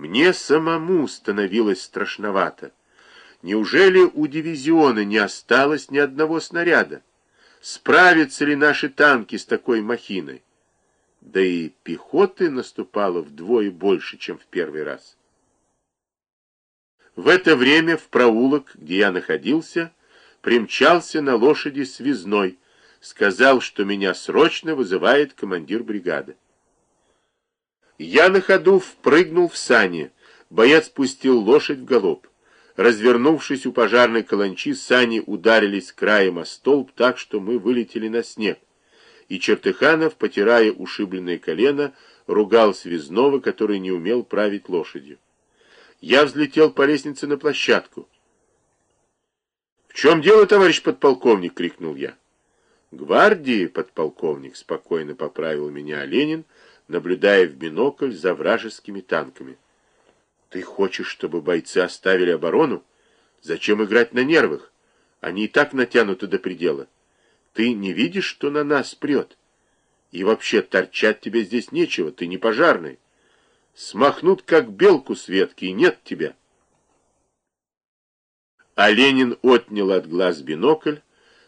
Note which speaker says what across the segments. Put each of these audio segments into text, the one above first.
Speaker 1: Мне самому становилось страшновато. Неужели у дивизиона не осталось ни одного снаряда? Справятся ли наши танки с такой махиной? Да и пехоты наступало вдвое больше, чем в первый раз. В это время в проулок, где я находился, примчался на лошади связной, сказал, что меня срочно вызывает командир бригады. Я на ходу впрыгнул в сани, боец спустил лошадь в галоп. Развернувшись у пожарной каланчи, сани ударились краем о столб так, что мы вылетели на снег. И Чертыханов, потирая ушибленное колено, ругал связного, который не умел править лошадью. Я взлетел по лестнице на площадку. «В чем дело, товарищ подполковник?» — крикнул я. «Гвардии, подполковник», — спокойно поправил меня Ленин, наблюдая в бинокль за вражескими танками. Ты хочешь, чтобы бойцы оставили оборону? Зачем играть на нервах? Они и так натянуты до предела. Ты не видишь, что на нас прет? И вообще торчать тебе здесь нечего, ты не пожарный. Смахнут, как белку с ветки, и нет тебя. А Ленин отнял от глаз бинокль,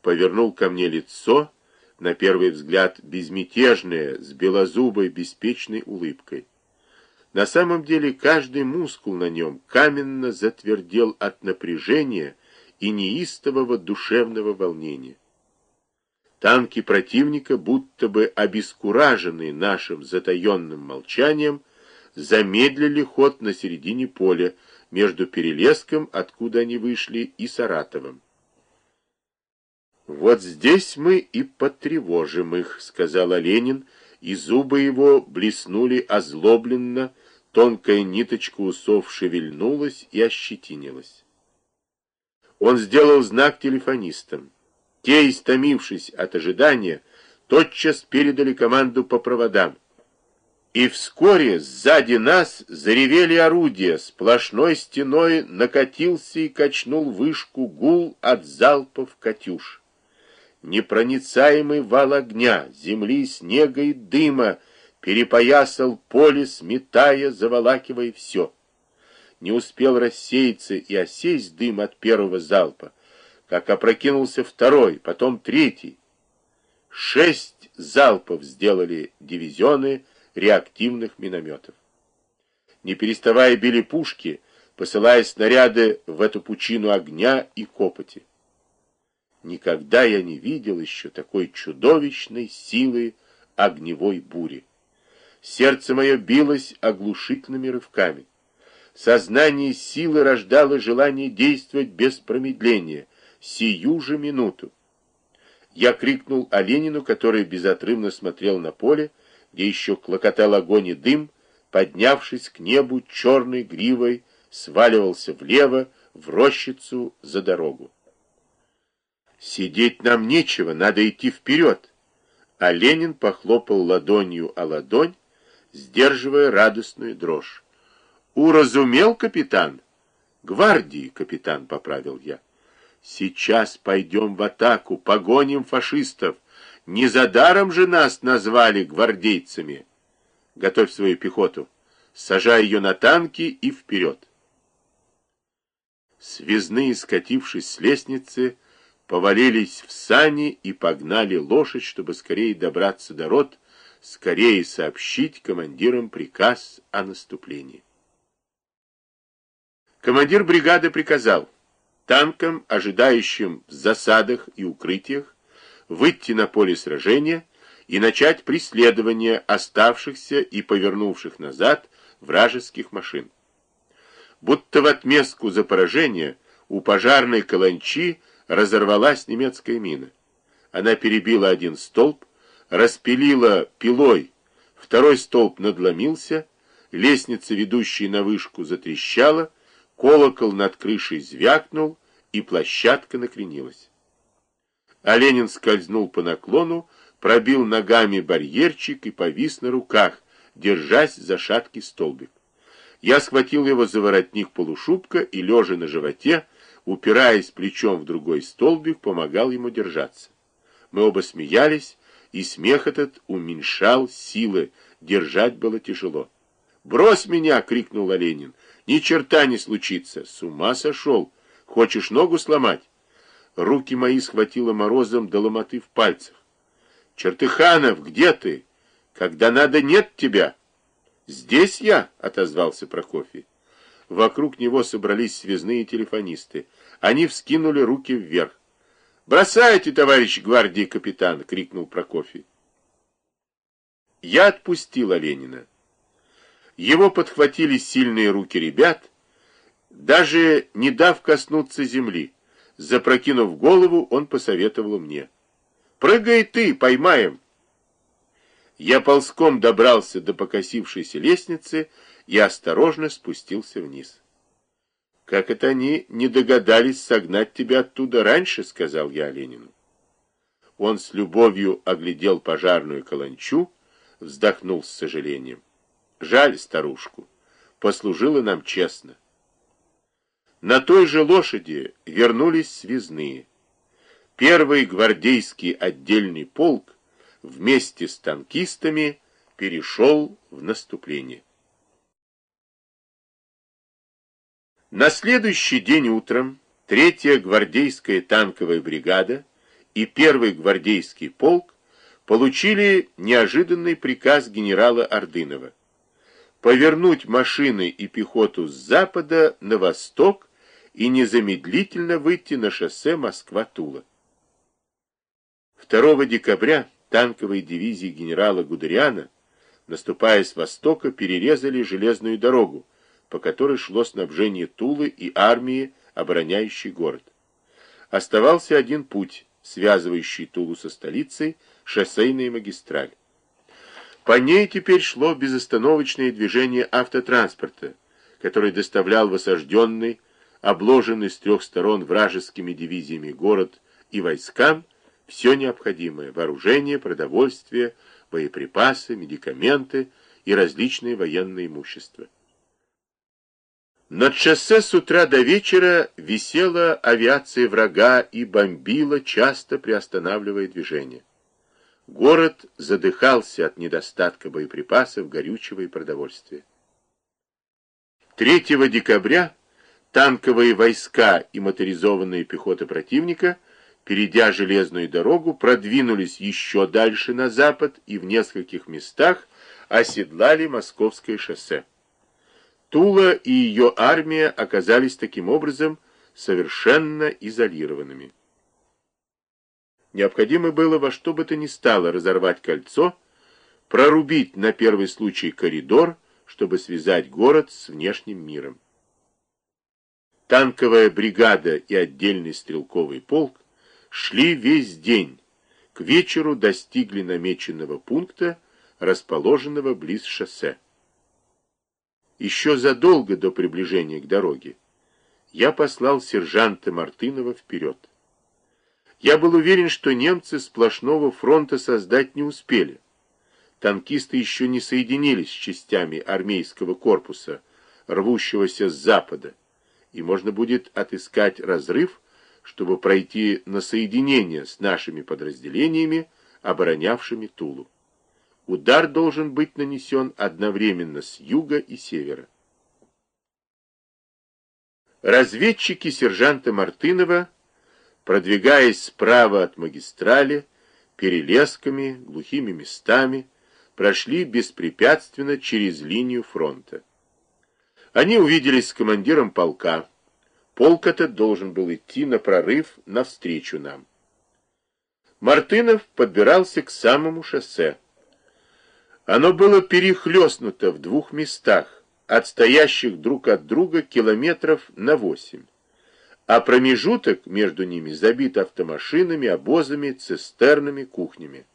Speaker 1: повернул ко мне лицо, на первый взгляд безмятежное, с белозубой беспечной улыбкой. На самом деле каждый мускул на нем каменно затвердел от напряжения и неистового душевного волнения. Танки противника, будто бы обескураженные нашим затаенным молчанием, замедлили ход на середине поля между Перелеском, откуда они вышли, и Саратовым. «Вот здесь мы и потревожим их», — сказал Ленин, и зубы его блеснули озлобленно, Тонкая ниточка усов шевельнулась и ощетинилась. Он сделал знак телефонистам. Те, истомившись от ожидания, тотчас передали команду по проводам. И вскоре сзади нас заревели орудия, сплошной стеной накатился и качнул вышку гул от залпов «Катюш». Непроницаемый вал огня, земли, снега и дыма — перепоясал поле, сметая, заволакивая все. Не успел рассеяться и осесть дым от первого залпа, как опрокинулся второй, потом третий. Шесть залпов сделали дивизионы реактивных минометов. Не переставая били пушки, посылая снаряды в эту пучину огня и копоти. Никогда я не видел еще такой чудовищной силы огневой бури. Сердце мое билось оглушительными рывками. Сознание силы рождало желание действовать без промедления, сию же минуту. Я крикнул Оленину, который безотрывно смотрел на поле, где еще клокотал огонь и дым, поднявшись к небу черной гривой, сваливался влево, в рощицу за дорогу. Сидеть нам нечего, надо идти вперед. А Ленин похлопал ладонью о ладонь, сдерживая радостную дрожь. «Уразумел, капитан?» «Гвардии, капитан», — поправил я. «Сейчас пойдем в атаку, погоним фашистов. Не за даром же нас назвали гвардейцами. Готовь свою пехоту, сажай ее на танки и вперед». Связные, скатившись с лестницы, повалились в сани и погнали лошадь, чтобы скорее добраться до рот, скорее сообщить командирам приказ о наступлении. Командир бригады приказал танкам, ожидающим в засадах и укрытиях, выйти на поле сражения и начать преследование оставшихся и повернувших назад вражеских машин. Будто в отместку за поражение у пожарной каланчи разорвалась немецкая мина. Она перебила один столб, распилила пилой, второй столб надломился, лестница, ведущая на вышку, затрещала, колокол над крышей звякнул, и площадка накренилась. А Ленин скользнул по наклону, пробил ногами барьерчик и повис на руках, держась за шаткий столбик. Я схватил его за воротник полушубка и, лежа на животе, упираясь плечом в другой столбик, помогал ему держаться. Мы оба смеялись, и смех этот уменьшал силы, держать было тяжело. «Брось меня!» — крикнул Оленин. «Ни черта не случится! С ума сошел! Хочешь ногу сломать?» Руки мои схватило морозом до ломоты в пальцах. «Чертыханов, где ты? Когда надо, нет тебя!» «Здесь я!» — отозвался Прокофий. Вокруг него собрались связные телефонисты. Они вскинули руки вверх. «Бросайте, товарищ гвардии капитан!» — крикнул Прокофий. Я отпустил Оленина. Его подхватили сильные руки ребят, даже не дав коснуться земли. Запрокинув голову, он посоветовал мне. «Прыгай ты, поймаем!» Я ползком добрался до покосившейся лестницы и осторожно спустился вниз. «Как это они не догадались согнать тебя оттуда раньше?» — сказал я Ленину. Он с любовью оглядел пожарную каланчу, вздохнул с сожалением. Жаль старушку. Послужила нам честно. На той же лошади вернулись связные. Первый гвардейский отдельный полк вместе с танкистами перешел в наступление. На следующий день утром третья гвардейская танковая бригада и первый гвардейский полк получили неожиданный приказ генерала Ордынова повернуть машины и пехоту с запада на восток и незамедлительно выйти на шоссе Москва-Тула. 2 декабря танковые дивизии генерала Гудериана, наступая с востока, перерезали железную дорогу, по которой шло снабжение Тулы и армии, обороняющей город. Оставался один путь, связывающий Тулу со столицей, шоссейная магистраль. По ней теперь шло безостановочное движение автотранспорта, который доставлял в осажденный, обложенный с трех сторон вражескими дивизиями город и войскам все необходимое – вооружение, продовольствие, боеприпасы, медикаменты и различные военные имущества. Над шоссе с утра до вечера висела авиация врага и бомбила, часто приостанавливая движение. Город задыхался от недостатка боеприпасов, горючего и продовольствия. 3 декабря танковые войска и моторизованная пехота противника, перейдя железную дорогу, продвинулись еще дальше на запад и в нескольких местах оседлали Московское шоссе. Тула и ее армия оказались таким образом совершенно изолированными. Необходимо было во что бы то ни стало разорвать кольцо, прорубить на первый случай коридор, чтобы связать город с внешним миром. Танковая бригада и отдельный стрелковый полк шли весь день, к вечеру достигли намеченного пункта, расположенного близ шоссе. Еще задолго до приближения к дороге я послал сержанта Мартынова вперед. Я был уверен, что немцы сплошного фронта создать не успели. Танкисты еще не соединились с частями армейского корпуса, рвущегося с запада, и можно будет отыскать разрыв, чтобы пройти на соединение с нашими подразделениями, оборонявшими Тулу. Удар должен быть нанесен одновременно с юга и севера. Разведчики сержанта Мартынова продвигаясь справа от магистрали, перелесками, глухими местами, прошли беспрепятственно через линию фронта. Они увиделись с командиром полка. Полк этот должен был идти на прорыв навстречу нам. Мартынов подбирался к самому шоссе. Оно было перехлестнуто в двух местах, отстоящих друг от друга километров на восемь а промежуток между ними забит автомашинами, обозами, цистернами, кухнями.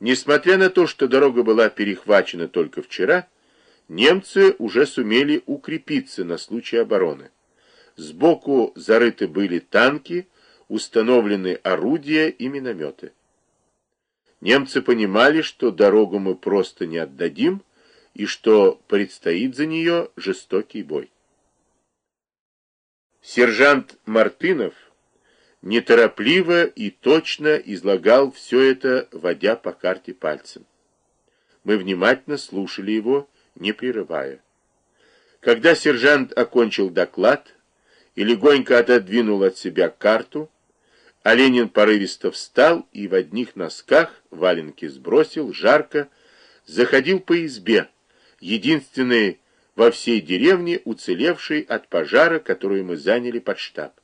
Speaker 1: Несмотря на то, что дорога была перехвачена только вчера, немцы уже сумели укрепиться на случай обороны. Сбоку зарыты были танки, установлены орудия и минометы. Немцы понимали, что дорогу мы просто не отдадим, и что предстоит за нее жестокий бой. Сержант Мартынов неторопливо и точно излагал все это, водя по карте пальцем. Мы внимательно слушали его, не прерывая. Когда сержант окончил доклад и легонько отодвинул от себя карту, Оленин порывисто встал и в одних носках валенки сбросил, жарко, заходил по избе, единственной во всей деревне, уцелевшей от пожара, которую мы заняли под штаб.